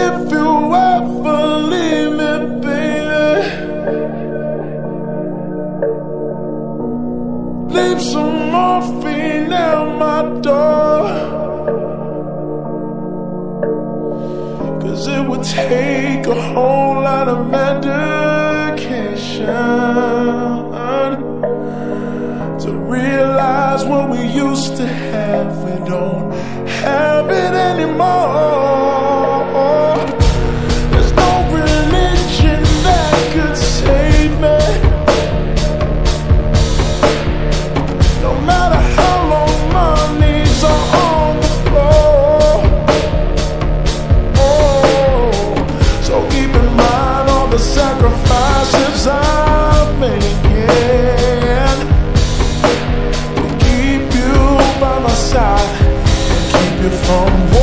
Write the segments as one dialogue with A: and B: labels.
A: If you ever leave me, baby, leave some morphine at my door. Cause it would take a whole lot of medication to realize what we used to have. We don't have it anymore. You're from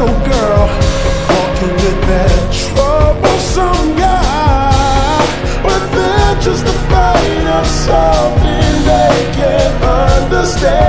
A: little girl walking with that troublesome guy. But they're just afraid of something they can't understand.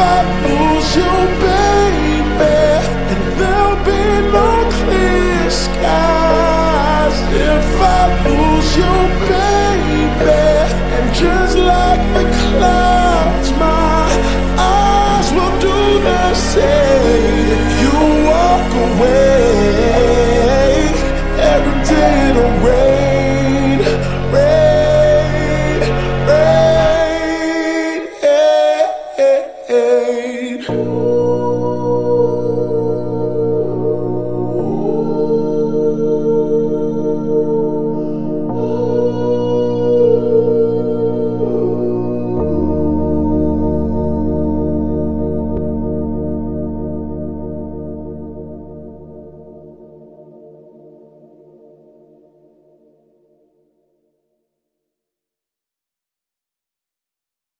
A: might lose you, baby, and there'll be no clear skies if I lose you, baby, and just like the clouds, my eyes will do the same. true.